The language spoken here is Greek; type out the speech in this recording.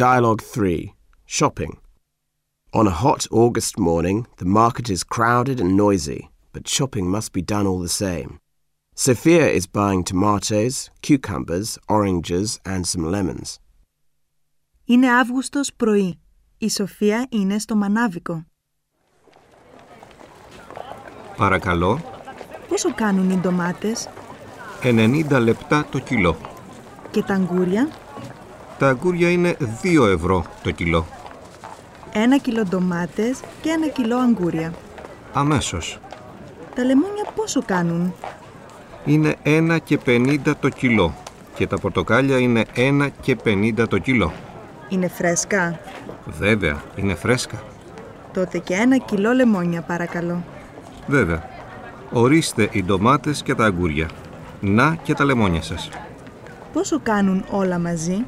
Dialogue 3 Shopping. On a hot August morning, the market is crowded and noisy, but shopping must be done all the same. Sophia is buying tomatoes, cucumbers, oranges, and some lemons. Είναι Αύγουστος πρωί. Η Σοφία είναι στο μανάβικο. Παρακαλώ, Πόσο κάνουν οι ντομάτες 90 λεπτά το κιλό. και τα αγκούρια. Τα αγκούρια είναι 2 ευρώ το κιλό. Ένα κιλό ντομάτες και ένα κιλό αγκούρια. Αμέσως. Τα λεμόνια πόσο κάνουν; Είναι 1 και 50 το κιλό. Και τα πορτοκάλια είναι 1 και 50 το κιλό. Είναι φρέσκα; Βέβαια, είναι φρέσκα. Τότε και ένα κιλό λεμόνια παρακαλώ. Βέβαια. Ορίστε οι ντομάτες και τα αγκούρια. Να και τα λεμόνια σας. Πόσο κάνουν όλα μαζί;